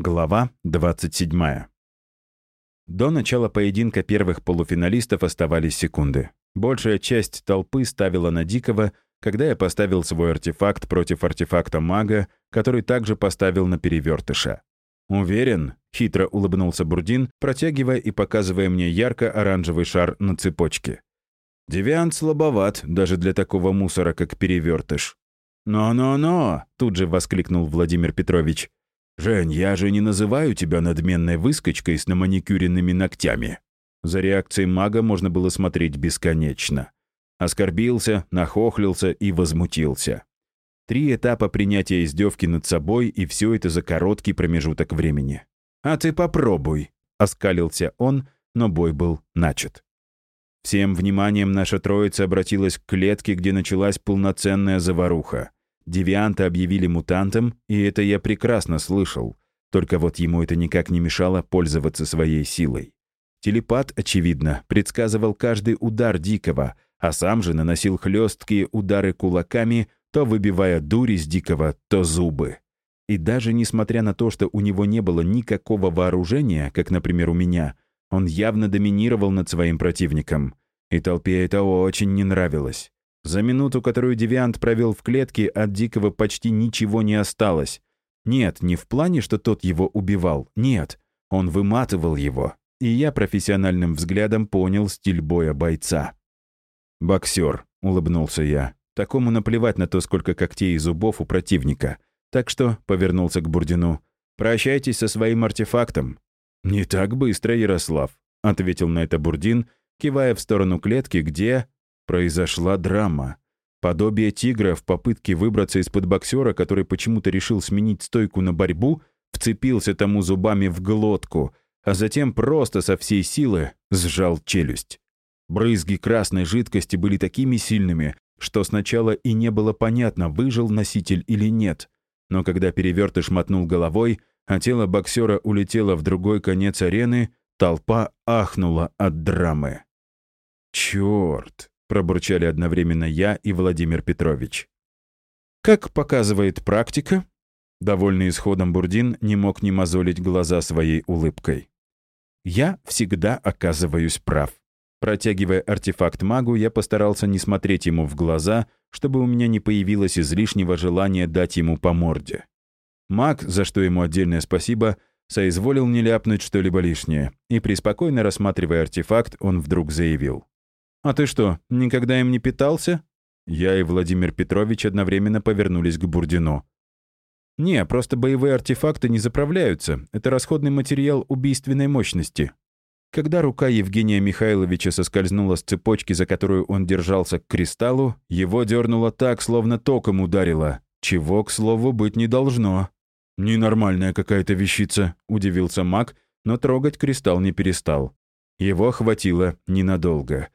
Глава 27. До начала поединка первых полуфиналистов оставались секунды. Большая часть толпы ставила на Дикого, когда я поставил свой артефакт против артефакта мага, который также поставил на перевертыша. «Уверен?» — хитро улыбнулся Бурдин, протягивая и показывая мне ярко-оранжевый шар на цепочке. «Девиант слабоват даже для такого мусора, как перевертыш». «Но-но-но!» — тут же воскликнул Владимир Петрович. «Жень, я же не называю тебя надменной выскочкой с наманикюренными ногтями». За реакцией мага можно было смотреть бесконечно. Оскорбился, нахохлился и возмутился. Три этапа принятия издевки над собой, и все это за короткий промежуток времени. «А ты попробуй», — оскалился он, но бой был начат. Всем вниманием наша троица обратилась к клетке, где началась полноценная заваруха. Девианта объявили мутантом, и это я прекрасно слышал. Только вот ему это никак не мешало пользоваться своей силой. Телепат, очевидно, предсказывал каждый удар Дикого, а сам же наносил хлесткие удары кулаками, то выбивая дурь из Дикого, то зубы. И даже несмотря на то, что у него не было никакого вооружения, как, например, у меня, он явно доминировал над своим противником. И толпе это очень не нравилось. За минуту, которую Девиант провел в клетке, от Дикого почти ничего не осталось. Нет, не в плане, что тот его убивал. Нет, он выматывал его. И я профессиональным взглядом понял стиль боя бойца. «Боксер», — улыбнулся я. «Такому наплевать на то, сколько когтей и зубов у противника. Так что», — повернулся к Бурдину, — «прощайтесь со своим артефактом». «Не так быстро, Ярослав», — ответил на это Бурдин, кивая в сторону клетки, где Произошла драма. Подобие тигра в попытке выбраться из-под боксера, который почему-то решил сменить стойку на борьбу, вцепился тому зубами в глотку, а затем просто со всей силы сжал челюсть. Брызги красной жидкости были такими сильными, что сначала и не было понятно, выжил носитель или нет. Но когда перевертыш мотнул головой, а тело боксера улетело в другой конец арены, толпа ахнула от драмы. «Чёрт!» Пробурчали одновременно я и Владимир Петрович. Как показывает практика, довольный исходом Бурдин не мог не мозолить глаза своей улыбкой. Я всегда оказываюсь прав. Протягивая артефакт магу, я постарался не смотреть ему в глаза, чтобы у меня не появилось излишнего желания дать ему по морде. Маг, за что ему отдельное спасибо, соизволил не ляпнуть что-либо лишнее, и, преспокойно рассматривая артефакт, он вдруг заявил. «А ты что, никогда им не питался?» Я и Владимир Петрович одновременно повернулись к Бурдину. «Не, просто боевые артефакты не заправляются. Это расходный материал убийственной мощности». Когда рука Евгения Михайловича соскользнула с цепочки, за которую он держался к кристаллу, его дернуло так, словно током ударило, чего, к слову, быть не должно. «Ненормальная какая-то вещица», — удивился маг, но трогать кристалл не перестал. Его хватило ненадолго.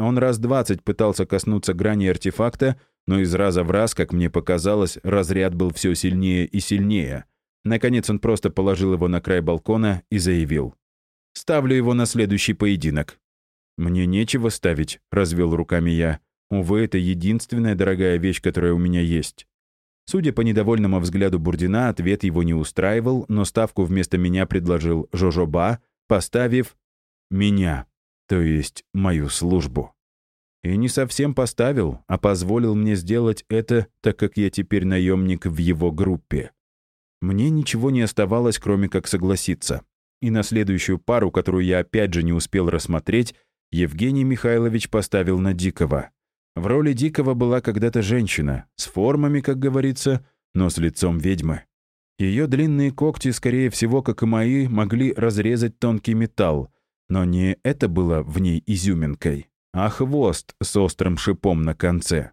Он раз двадцать пытался коснуться грани артефакта, но из раза в раз, как мне показалось, разряд был все сильнее и сильнее. Наконец он просто положил его на край балкона и заявил. «Ставлю его на следующий поединок». «Мне нечего ставить», — развел руками я. «Увы, это единственная дорогая вещь, которая у меня есть». Судя по недовольному взгляду Бурдина, ответ его не устраивал, но ставку вместо меня предложил Жожоба, поставив «меня» то есть мою службу. И не совсем поставил, а позволил мне сделать это, так как я теперь наемник в его группе. Мне ничего не оставалось, кроме как согласиться. И на следующую пару, которую я опять же не успел рассмотреть, Евгений Михайлович поставил на Дикого. В роли Дикого была когда-то женщина, с формами, как говорится, но с лицом ведьмы. Ее длинные когти, скорее всего, как и мои, могли разрезать тонкий металл, но не это было в ней изюминкой, а хвост с острым шипом на конце.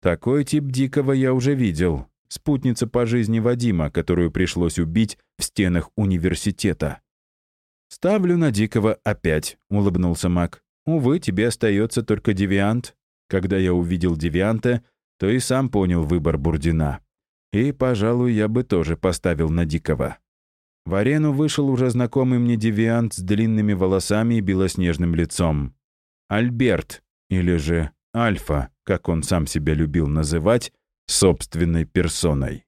Такой тип дикого я уже видел. Спутница по жизни Вадима, которую пришлось убить в стенах университета. «Ставлю на дикого опять», — улыбнулся Мак. «Увы, тебе остается только девиант». Когда я увидел девианта, то и сам понял выбор Бурдина. И, пожалуй, я бы тоже поставил на дикого. В арену вышел уже знакомый мне девиант с длинными волосами и белоснежным лицом. Альберт, или же Альфа, как он сам себя любил называть, собственной персоной.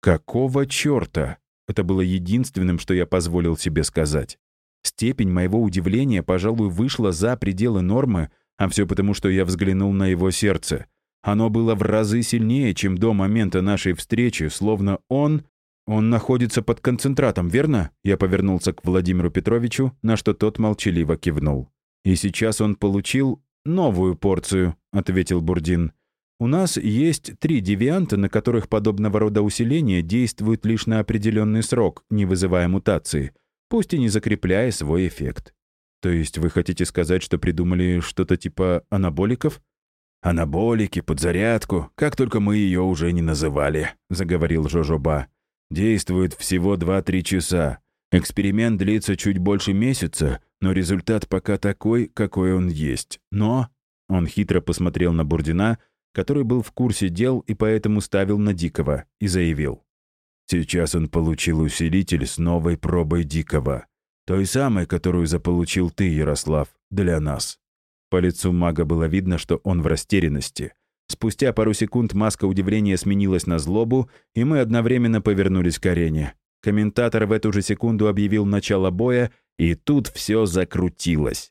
«Какого чёрта?» — Это было единственным, что я позволил себе сказать. Степень моего удивления, пожалуй, вышла за пределы нормы, а все потому, что я взглянул на его сердце. Оно было в разы сильнее, чем до момента нашей встречи, словно он... Он находится под концентратом, верно? Я повернулся к Владимиру Петровичу, на что тот молчаливо кивнул. И сейчас он получил новую порцию, ответил Бурдин. У нас есть три девианта, на которых подобного рода усиление действует лишь на определенный срок, не вызывая мутации пусть и не закрепляя свой эффект. То есть вы хотите сказать, что придумали что-то типа анаболиков? «Анаболики, подзарядку, как только мы ее уже не называли», — заговорил Жожоба. «Действует всего 2-3 часа. Эксперимент длится чуть больше месяца, но результат пока такой, какой он есть. Но...» Он хитро посмотрел на Бурдина, который был в курсе дел и поэтому ставил на Дикого, и заявил. Сейчас он получил усилитель с новой пробой Дикого. Той самой, которую заполучил ты, Ярослав, для нас. По лицу мага было видно, что он в растерянности. Спустя пару секунд маска удивления сменилась на злобу, и мы одновременно повернулись к арене. Комментатор в эту же секунду объявил начало боя, и тут все закрутилось.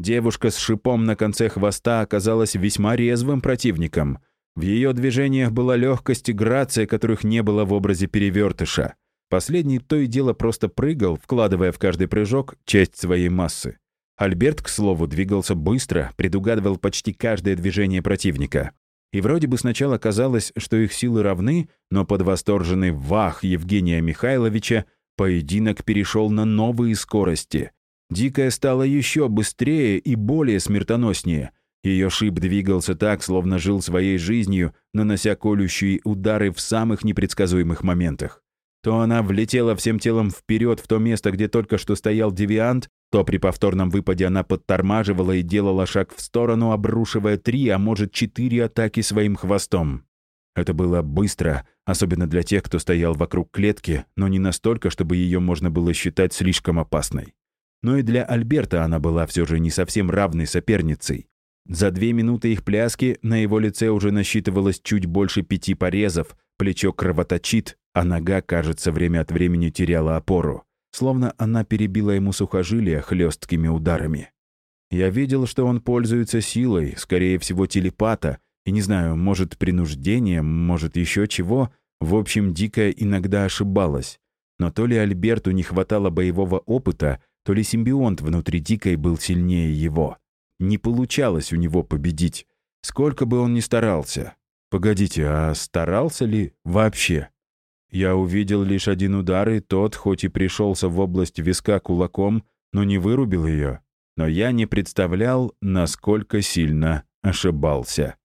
Девушка с шипом на конце хвоста оказалась весьма резвым противником. В ее движениях была легкость и грация, которых не было в образе перевертыша. Последний то и дело просто прыгал, вкладывая в каждый прыжок часть своей массы. Альберт, к слову, двигался быстро, предугадывал почти каждое движение противника. И вроде бы сначала казалось, что их силы равны, но под восторженный вах Евгения Михайловича поединок перешел на новые скорости. Дикая стала еще быстрее и более смертоноснее. Ее шип двигался так, словно жил своей жизнью, нанося колющие удары в самых непредсказуемых моментах. То она влетела всем телом вперед в то место, где только что стоял девиант, то при повторном выпаде она подтормаживала и делала шаг в сторону, обрушивая три, а может четыре атаки своим хвостом. Это было быстро, особенно для тех, кто стоял вокруг клетки, но не настолько, чтобы ее можно было считать слишком опасной. Но и для Альберта она была все же не совсем равной соперницей. За две минуты их пляски на его лице уже насчитывалось чуть больше пяти порезов, плечо кровоточит, а нога, кажется, время от времени теряла опору, словно она перебила ему сухожилия хлесткими ударами. Я видел, что он пользуется силой, скорее всего, телепата, и не знаю, может, принуждением, может, еще чего. В общем, Дикая иногда ошибалась. Но то ли Альберту не хватало боевого опыта, то ли симбионт внутри Дикой был сильнее его. Не получалось у него победить, сколько бы он ни старался. Погодите, а старался ли вообще? Я увидел лишь один удар, и тот, хоть и пришелся в область виска кулаком, но не вырубил ее. Но я не представлял, насколько сильно ошибался.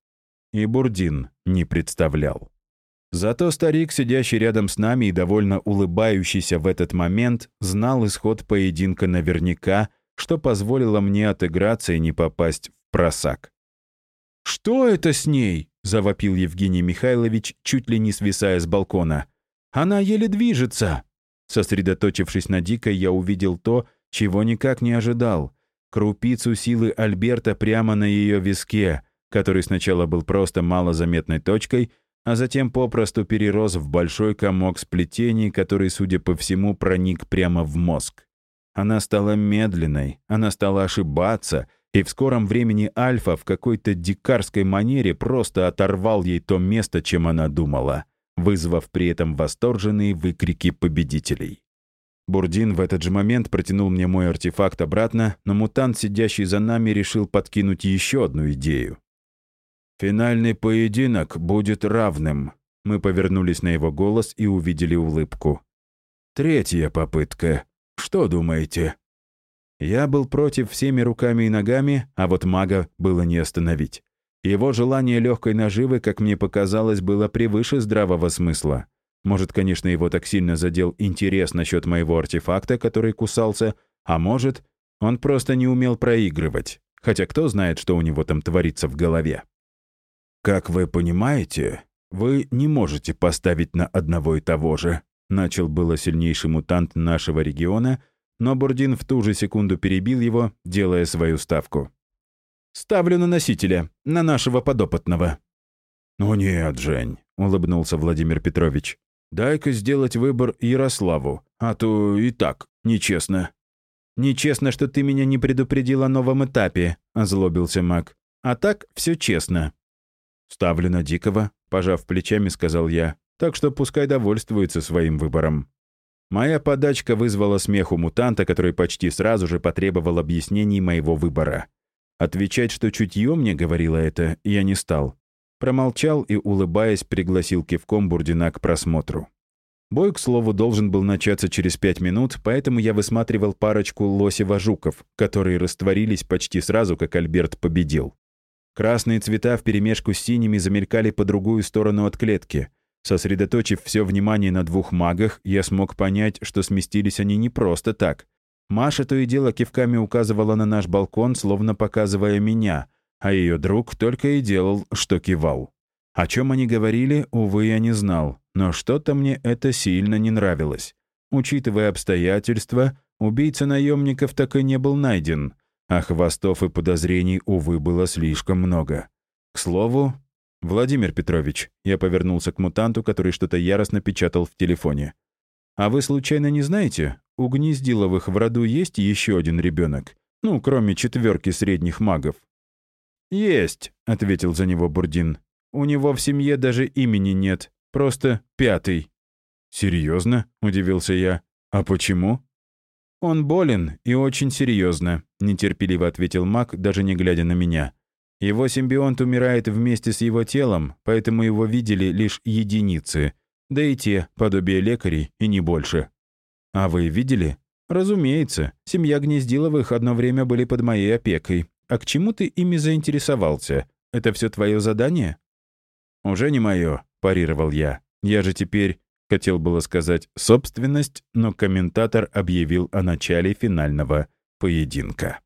И Бурдин не представлял. Зато старик, сидящий рядом с нами и довольно улыбающийся в этот момент, знал исход поединка наверняка что позволило мне отыграться и не попасть в просак. «Что это с ней?» — завопил Евгений Михайлович, чуть ли не свисая с балкона. «Она еле движется!» Сосредоточившись на Дикой, я увидел то, чего никак не ожидал. Крупицу силы Альберта прямо на ее виске, который сначала был просто малозаметной точкой, а затем попросту перерос в большой комок сплетений, который, судя по всему, проник прямо в мозг. Она стала медленной, она стала ошибаться, и в скором времени Альфа в какой-то дикарской манере просто оторвал ей то место, чем она думала, вызвав при этом восторженные выкрики победителей. Бурдин в этот же момент протянул мне мой артефакт обратно, но мутант, сидящий за нами, решил подкинуть еще одну идею. «Финальный поединок будет равным», мы повернулись на его голос и увидели улыбку. «Третья попытка. Что думаете?» Я был против всеми руками и ногами, а вот мага было не остановить. Его желание легкой наживы, как мне показалось, было превыше здравого смысла. Может, конечно, его так сильно задел интерес насчет моего артефакта, который кусался, а может, он просто не умел проигрывать. Хотя кто знает, что у него там творится в голове. «Как вы понимаете, вы не можете поставить на одного и того же», Начал было сильнейший мутант нашего региона, но Бурдин в ту же секунду перебил его, делая свою ставку. «Ставлю на носителя, на нашего подопытного». «Ну нет, Жень», — улыбнулся Владимир Петрович. «Дай-ка сделать выбор Ярославу, а то и так нечестно». «Нечестно, что ты меня не предупредил о новом этапе», — озлобился маг. «А так все честно». «Ставлю на Дикого», — пожав плечами, сказал я. «Так что пускай довольствуется своим выбором». Моя подачка вызвала смех у мутанта, который почти сразу же потребовал объяснений моего выбора. Отвечать, что чутье мне говорило это, я не стал. Промолчал и, улыбаясь, пригласил кивком Бурдина к просмотру. Бой, к слову, должен был начаться через пять минут, поэтому я высматривал парочку лосева-жуков, которые растворились почти сразу, как Альберт победил. Красные цвета вперемешку с синими замелькали по другую сторону от клетки — Сосредоточив все внимание на двух магах, я смог понять, что сместились они не просто так. Маша то и дело кивками указывала на наш балкон, словно показывая меня, а ее друг только и делал, что кивал. О чем они говорили, увы, я не знал, но что-то мне это сильно не нравилось. Учитывая обстоятельства, убийца наемников так и не был найден, а хвостов и подозрений, увы, было слишком много. К слову, «Владимир Петрович», я повернулся к мутанту, который что-то яростно печатал в телефоне. «А вы случайно не знаете, у Гнездиловых в роду есть еще один ребенок? Ну, кроме четверки средних магов?» «Есть», — ответил за него Бурдин. «У него в семье даже имени нет, просто пятый». «Серьезно?» — удивился я. «А почему?» «Он болен и очень серьезно», — нетерпеливо ответил маг, даже не глядя на меня. Его симбионт умирает вместе с его телом, поэтому его видели лишь единицы. Да и те, подобие лекарей, и не больше. А вы видели? Разумеется, семья Гнездиловых одно время были под моей опекой. А к чему ты ими заинтересовался? Это все твое задание? Уже не мое, парировал я. Я же теперь, хотел было сказать, собственность, но комментатор объявил о начале финального поединка.